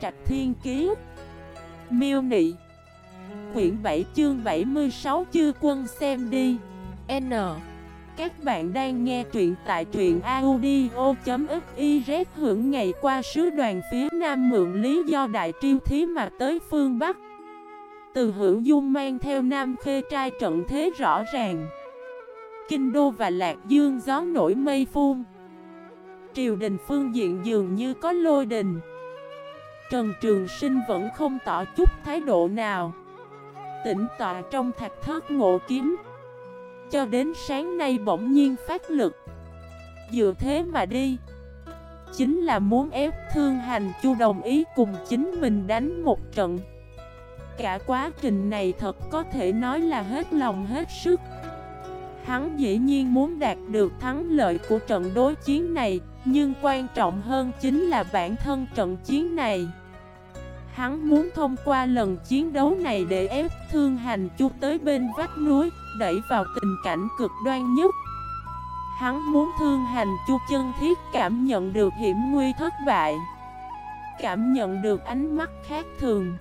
Trạch Thiên Kiế Miêu Nị. Quyển 7 chương 76 chư quân xem đi. N. Các bạn đang nghe truyện tại truyện audio.xyz hưởng ngày qua sứ đoàn phía Nam mượn lý do đại triêu thí mà tới phương Bắc. Từ hữu dung mang theo Nam khê trai trận thế rõ ràng. Kinh đô và Lạc Dương gió nổi mây phun. Triều đình phương diện dường như có lôi đình. Trần Trường Sinh vẫn không tỏ chút thái độ nào. Tĩnh tọa trong thạch thất ngộ kiếm. Cho đến sáng nay bỗng nhiên phát lực. Dựa thế mà đi. Chính là muốn ép thương hành chu đồng ý cùng chính mình đánh một trận. Cả quá trình này thật có thể nói là hết lòng hết sức. Hắn dĩ nhiên muốn đạt được thắng lợi của trận đối chiến này, Nhưng quan trọng hơn chính là bản thân trận chiến này. Hắn muốn thông qua lần chiến đấu này để ép thương hành chu tới bên vách núi, Đẩy vào tình cảnh cực đoan nhất. Hắn muốn thương hành chu chân thiết cảm nhận được hiểm nguy thất bại, Cảm nhận được ánh mắt khác thường,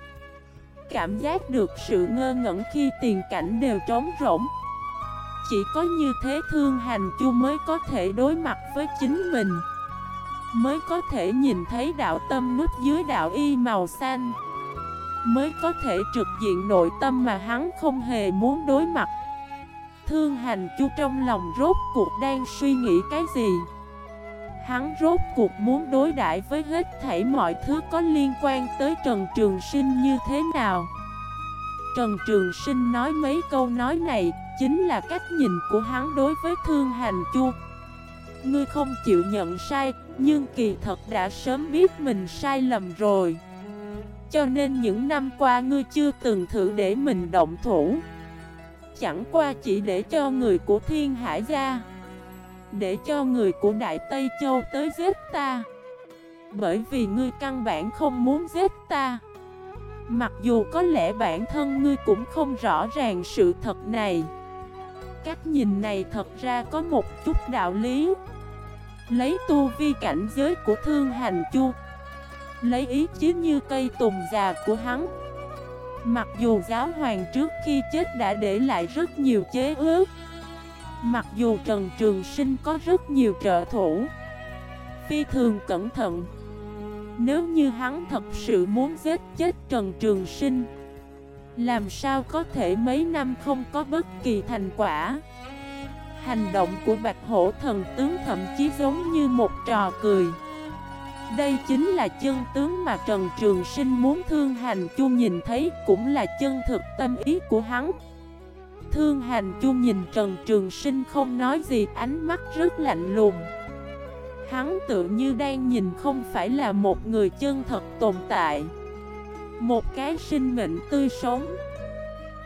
Cảm giác được sự ngơ ngẩn khi tiền cảnh đều trống rỗng. Chỉ có như thế thương hành chu mới có thể đối mặt với chính mình. Mới có thể nhìn thấy đạo tâm nút dưới đạo y màu xanh. Mới có thể trực diện nội tâm mà hắn không hề muốn đối mặt. Thương hành chu trong lòng rốt cuộc đang suy nghĩ cái gì? Hắn rốt cuộc muốn đối đãi với hết thảy mọi thứ có liên quan tới Trần Trường Sinh như thế nào? Trần Trường Sinh nói mấy câu nói này Chính là cách nhìn của hắn đối với Thương Hành Chu. Ngươi không chịu nhận sai nhưng kỳ thật đã sớm biết mình sai lầm rồi. Cho nên những năm qua ngươi chưa từng thử để mình động thủ. Chẳng qua chỉ để cho người của Thiên Hải ra, Để cho người của Đại Tây Châu tới giết ta. Bởi vì ngươi căn bản không muốn giết ta. Mặc dù có lẽ bản thân ngươi cũng không rõ ràng sự thật này. Cách nhìn này thật ra có một chút đạo lý. Lấy tu vi cảnh giới của thương hành chu. Lấy ý chí như cây tùng già của hắn. Mặc dù giáo hoàng trước khi chết đã để lại rất nhiều chế ước, Mặc dù Trần Trường Sinh có rất nhiều trợ thủ, Phi thường cẩn thận, Nếu như hắn thật sự muốn giết chết Trần Trường Sinh, Làm sao có thể mấy năm không có bất kỳ thành quả? Hành động của Bạch Hổ Thần Tướng thậm chí giống như một trò cười. Đây chính là chân tướng mà Trần Trường Sinh muốn thương hành chu nhìn thấy, Cũng là chân thực tâm ý của hắn. Thương hành chu nhìn Trần Trường Sinh không nói gì, ánh mắt rất lạnh lùng. Hắn tự như đang nhìn không phải là một người chân thật tồn tại. Một cái sinh mệnh tươi sống,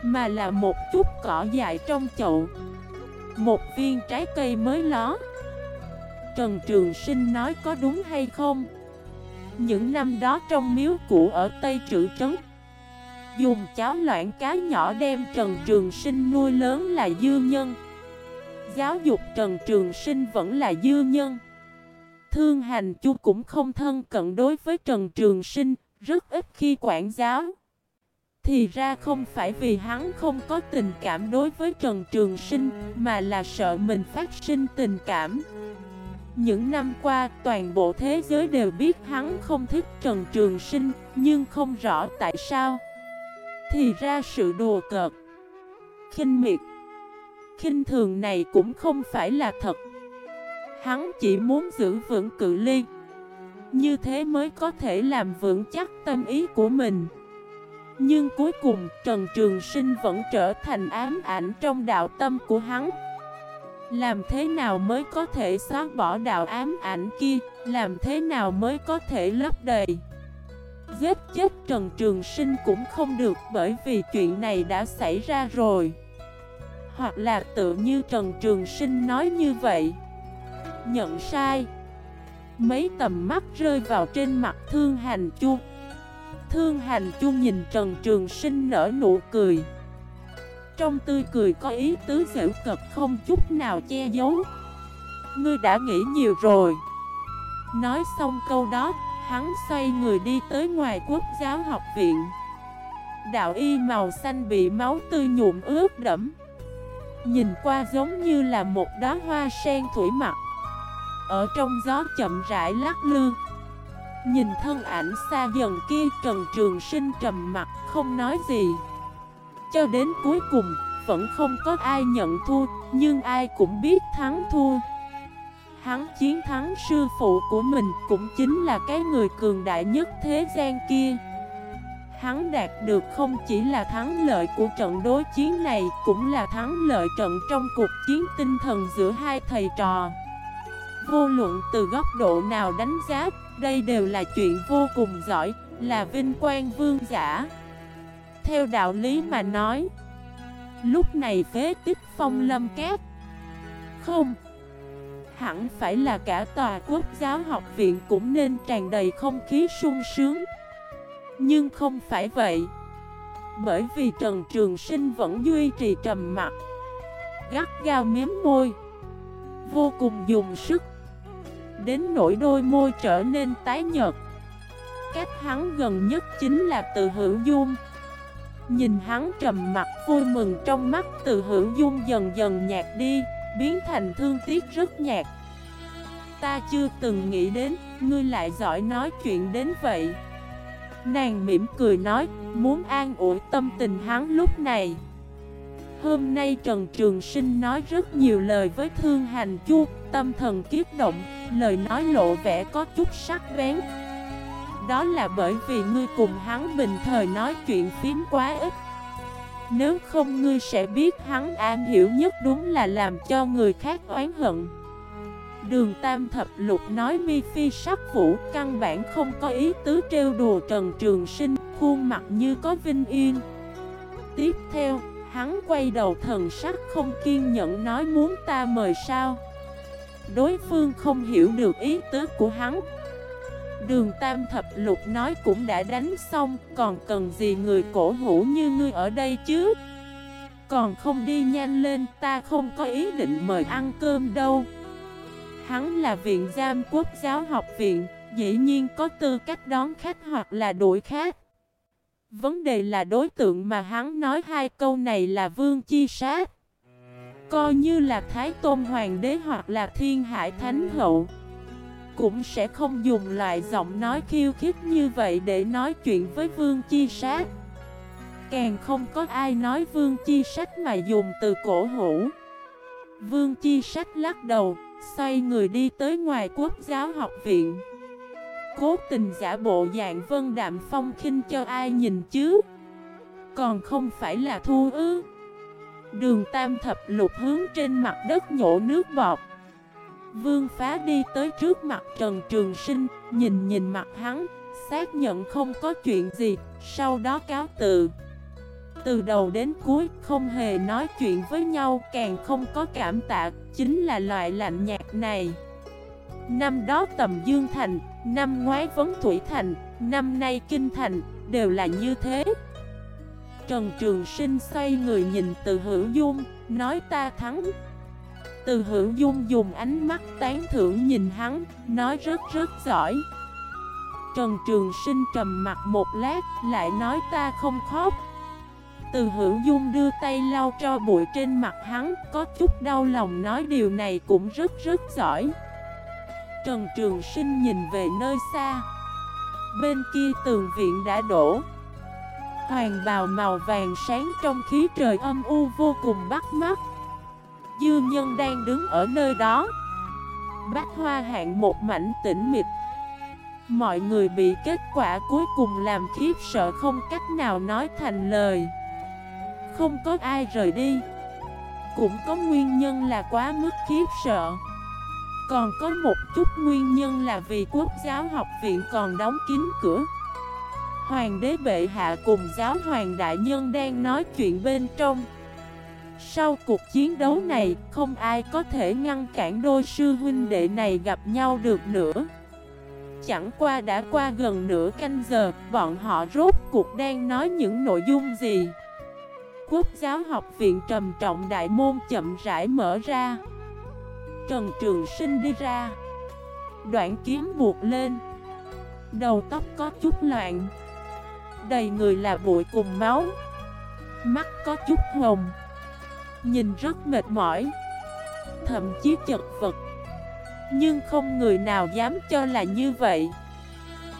Mà là một chút cỏ dại trong chậu một viên trái cây mới ló. Trần Trường Sinh nói có đúng hay không? Những năm đó trong miếu cũ ở Tây Trữ Trấn, Dùng cháo loạn cá nhỏ đem Trần Trường Sinh nuôi lớn là dư nhân. Giáo dục Trần Trường Sinh vẫn là dư nhân. Thương hành chu cũng không thân cận đối với Trần Trường Sinh, Rất ít khi quản giáo thì ra không phải vì hắn không có tình cảm đối với Trần Trường Sinh, Mà là sợ mình phát sinh tình cảm. Những năm qua, toàn bộ thế giới đều biết hắn không thích Trần Trường Sinh, Nhưng không rõ tại sao. Thì ra sự đùa cợt, khinh miệt, khinh thường này cũng không phải là thật. Hắn chỉ muốn giữ vững cự ly, Như thế mới có thể làm vững chắc tâm ý của mình nhưng cuối cùng, Trần Trường Sinh vẫn trở thành ám ảnh trong đạo tâm của hắn. Làm thế nào mới có thể xóa bỏ đạo ám ảnh kia? Làm thế nào mới có thể lấp đầy? Giết chết Trần Trường Sinh cũng không được bởi vì chuyện này đã xảy ra rồi. Hoặc là tự như Trần Trường Sinh nói như vậy. Nhận sai. Mấy tầm mắt rơi vào trên mặt thương hành chu. Thương hành chung nhìn Trần Trường Sinh nở nụ cười. Trong tươi cười có ý tứ dễu cật không chút nào che giấu. Ngươi đã nghĩ nhiều rồi. Nói xong câu đó, Hắn xoay người đi tới ngoài quốc giáo học viện. Đạo y màu xanh bị máu tươi nhuộm ướt đẫm. Nhìn qua giống như là một đóa hoa sen thủy mặc. Ở trong gió chậm rãi lắc lư Nhìn thân ảnh xa dần kia, Trần Trường Sinh trầm mặt, không nói gì. Cho đến cuối cùng, vẫn không có ai nhận thua, Nhưng ai cũng biết thắng thua. Hắn chiến thắng sư phụ của mình cũng chính là cái người cường đại nhất thế gian kia. Hắn đạt được không chỉ là thắng lợi của trận đối chiến này, Cũng là thắng lợi trận trong cuộc chiến tinh thần giữa hai thầy trò. Vô luận từ góc độ nào đánh giá đây đều là chuyện vô cùng giỏi, Là vinh quang vương giả. Theo đạo lý mà nói, Lúc này phế tích phong lâm cát Không, Hẳn phải là cả tòa quốc giáo học viện cũng nên tràn đầy không khí sung sướng. Nhưng không phải vậy, Bởi vì Trần Trường Sinh vẫn duy trì trầm mặt Gắt gao miếm môi, Vô cùng dùng sức Đến nỗi đôi môi trở nên tái nhợt. Cách hắn gần nhất chính là từ hữu dung. Nhìn hắn trầm mặt vui mừng trong mắt, từ hữu dung dần dần nhạt đi, Biến thành thương tiếc rất nhạt. Ta chưa từng nghĩ đến, Ngươi lại giỏi nói chuyện đến vậy. Nàng mỉm cười nói, Muốn an ủi tâm tình hắn lúc này. Hôm nay Trần Trường Sinh nói rất nhiều lời với Thương Hành Chu, Tâm thần kiếp động Lời nói lộ vẻ có chút sắc bén. Đó là bởi vì ngươi cùng hắn bình thời nói chuyện phím quá ít. Nếu không ngươi sẽ biết hắn an hiểu nhất đúng là làm cho người khác oán hận. Đường Tam Thập Lục nói mi phi sắc vũ căn bản không có ý tứ trêu đùa Trần Trường Sinh Khuôn mặt như có vinh yên. Tiếp theo, hắn quay đầu thần sắc không kiên nhẫn nói muốn ta mời sao? Đối phương không hiểu được ý tứ của hắn. Đường Tam Thập Lục nói cũng đã đánh xong, Còn cần gì người cổ hủ như ngươi ở đây chứ? Còn không đi nhanh lên, ta không có ý định mời ăn cơm đâu. Hắn là viện giam quốc giáo học viện, Dĩ nhiên có tư cách đón khách hoặc là đuổi khách. Vấn đề là đối tượng mà hắn nói hai câu này là Vương Chi Sát. Coi như là Thái Tôn Hoàng đế hoặc là Thiên Hải Thánh Hậu. Cũng sẽ không dùng loại giọng nói khiêu khích như vậy để nói chuyện với Vương Chi Sát. Càng không có ai nói Vương Chi Sách mà dùng từ cổ hủ. Vương Chi Sách lắc đầu, xoay người đi tới ngoài quốc giáo học viện. Cố tình giả bộ dạng vân đạm phong khinh cho ai nhìn chứ? Còn không phải là thu ư? Đường tam thập lục hướng trên mặt đất nhổ nước bọt. Vương phá đi tới trước mặt Trần Trường Sinh, Nhìn nhìn mặt hắn, Xác nhận không có chuyện gì, Sau đó cáo từ. Từ đầu đến cuối không hề nói chuyện với nhau, Càng không có cảm tạ, Chính là loại lạnh nhạt này. Năm đó tầm Dương Thành, Năm ngoái Vấn Thủy Thành, Năm nay Kinh Thành, Đều là như thế. Trần Trường Sinh xoay người nhìn từ hữu dung, nói ta thắng. Từ hữu dung dùng ánh mắt tán thưởng nhìn hắn, nói rất rất giỏi. Trần Trường Sinh trầm mặt một lát, lại nói ta không khóc. Từ hữu dung đưa tay lau cho bụi trên mặt hắn, có chút đau lòng nói điều này cũng rất rất giỏi. Trần Trường Sinh nhìn về nơi xa. Bên kia tường viện đã đổ. Hoàng bào màu vàng sáng trong khí trời âm u vô cùng bắt mắt. Dư nhân đang đứng ở nơi đó. Bác hoa hạng một mảnh tĩnh mịch. Mọi người bị kết quả cuối cùng làm khiếp sợ không cách nào nói thành lời. Không có ai rời đi. Cũng có nguyên nhân là quá mức khiếp sợ. Còn có một chút nguyên nhân là vì quốc giáo học viện còn đóng kín cửa. Hoàng đế bệ hạ cùng giáo hoàng đại nhân đang nói chuyện bên trong. Sau cuộc chiến đấu này, không ai có thể ngăn cản đôi sư huynh đệ này gặp nhau được nữa. Chẳng qua đã qua gần nửa canh giờ, bọn họ rốt cuộc đang nói những nội dung gì? Quốc giáo học viện trầm trọng đại môn chậm rãi mở ra. Trần Trường Sinh đi ra. Đoạn kiếm buộc lên. Đầu tóc có chút loạn. Đầy người là bụi cùng máu. Mắt có chút hồng. Nhìn rất mệt mỏi. Thậm chí chật vật. Nhưng không người nào dám cho là như vậy.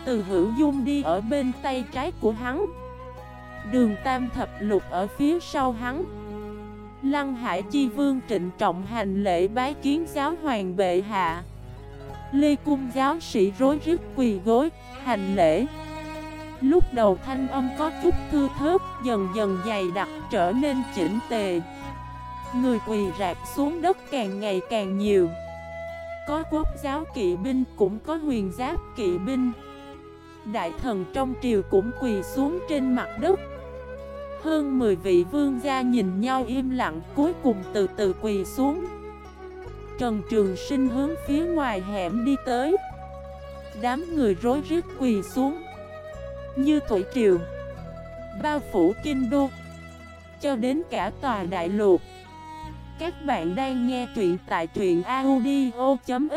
Từ hữu dung đi ở bên tay trái của hắn. Đường tam thập lục ở phía sau hắn. Lăng hải chi vương trịnh trọng hành lễ bái kiến giáo hoàng bệ hạ. Lê cung giáo sĩ rối rít quỳ gối, hành lễ. Lúc đầu thanh âm có chút thư thớt, dần dần dày đặc trở nên chỉnh tề. Người quỳ rạp xuống đất càng ngày càng nhiều. Có quốc giáo kỵ binh cũng có huyền giáp kỵ binh. Đại thần trong triều cũng quỳ xuống trên mặt đất. Hơn 10 vị vương gia nhìn nhau im lặng cuối cùng từ từ quỳ xuống. Trần Trường Sinh hướng phía ngoài hẻm đi tới. Đám người rối rít quỳ xuống. Như thủy triều, Bao phủ kinh đô, Cho đến cả tòa đại lục. Các bạn đang nghe truyện tại truyện audio.fif